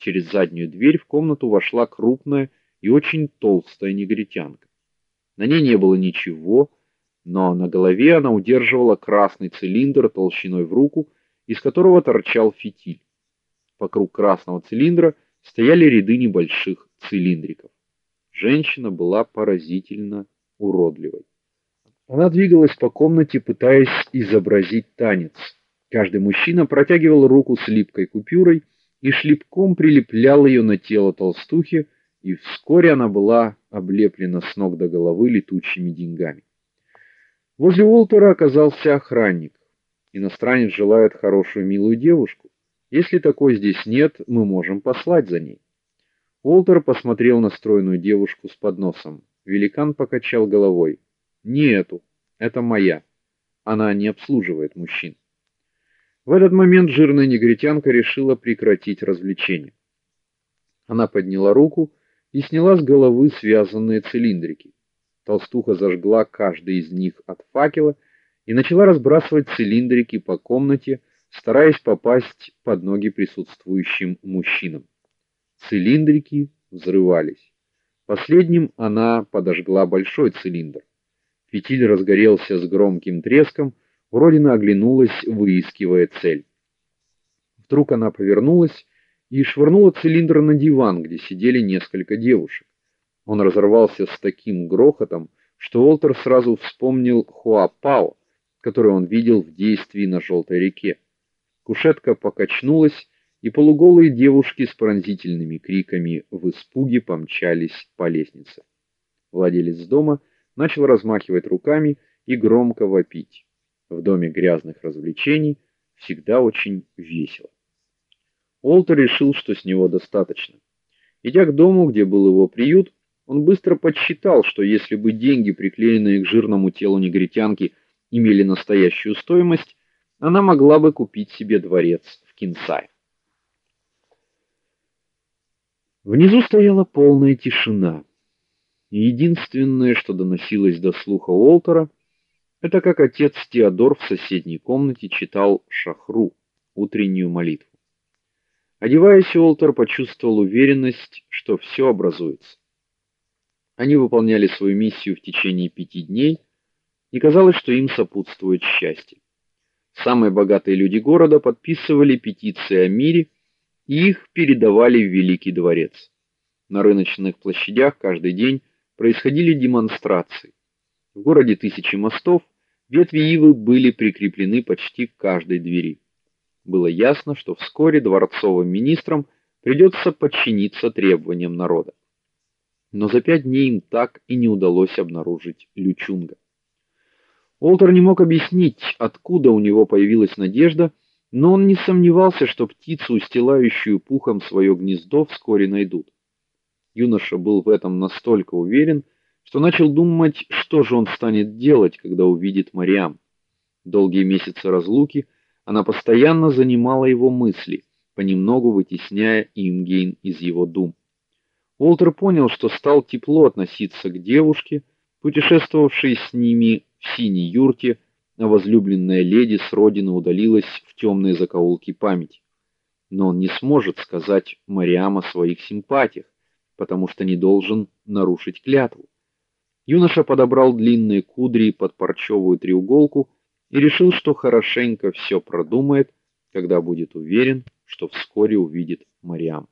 Через заднюю дверь в комнату вошла крупная и очень толстая негритянка. На ней не было ничего, но на голове она удерживала красный цилиндр толщиной в руку, из которого торчал фитиль. Вокруг красного цилиндра стояли ряды небольших цилиндриков. Женщина была поразительно уродливой. Она двигалась по комнате, пытаясь изобразить танец. Каждый мужчина протягивал руку с липкой купюрой и шлепком прилеплял ее на тело толстухи, и вскоре она была облеплена с ног до головы летучими деньгами. Возле Уолтера оказался охранник. Иностранец желает хорошую милую девушку. Если такой здесь нет, мы можем послать за ней. Уолтер посмотрел на стройную девушку с подносом. Великан покачал головой. "Не эту. Это моя. Она не обслуживает мужчин". В этот момент жирная негритянка решила прекратить развлечение. Она подняла руку и сняла с головы связанные цилиндрики. Толстуха зажгла каждый из них от факела и начала разбрасывать цилиндрики по комнате, стараясь попасть под ноги присутствующим мужчинам. Цилиндрики взрывались. Последним она подожгла большой цилиндр. Фитиль разгорелся с громким треском, Уродина оглянулась, выискивая цель. Вдруг она повернулась и швырнула цилиндр на диван, где сидели несколько девушек. Он разорвался с таким грохотом, что Уолтер сразу вспомнил Хуапао, который он видел в действии на желтой реке. Кушетка покачнулась, и полуголые девушки с пронзительными криками в испуге помчались по лестнице. Владелец дома начал размахивать руками и громко вопить. В доме грязных развлечений всегда очень весело. Олтер решил, что с него достаточно. Идя к дому, где был его приют, он быстро подсчитал, что если бы деньги, приклеенные к жирному телу негритянки, имели настоящую стоимость, она могла бы купить себе дворец в Кинсае. Внизу стояла полная тишина. Единственное, что доносилось до слуха Уолтера, это как отец Теодор в соседней комнате читал шахру, утреннюю молитву. Одеваясь, Уолтер почувствовал уверенность, что все образуется. Они выполняли свою миссию в течение пяти дней, и казалось, что им сопутствует счастье. Самые богатые люди города подписывали петиции о мире, и их передавали в Великий дворец. На рыночных площадях каждый день происходили демонстрации. В городе тысячи мостов, ветви ивы были прикреплены почти к каждой двери. Было ясно, что вскоре дворцовым министрам придется подчиниться требованиям народа. Но за пять дней им так и не удалось обнаружить Лючунга. Олтер не мог объяснить, откуда у него появилась надежда, но он не сомневался, что птицу, устилающую пухом свое гнездо, вскоре найдут. Юноша был в этом настолько уверен, что начал думать, что же он станет делать, когда увидит Мариам. Долгие месяцы разлуки она постоянно занимала его мысли, понемногу вытесняя Имгейн из его дум. Уолтер понял, что стал тепло относиться к девушке, путешествовавшей с ними в синей юрте, а возлюбленная леди с родины удалилась в темные закоулки памяти. Но он не сможет сказать Мариам о своих симпатиях, потому что не должен нарушить клятву. Юноша подобрал длинные кудри под парчевую треуголку и решил, что хорошенько все продумает, когда будет уверен, что вскоре увидит Мариам.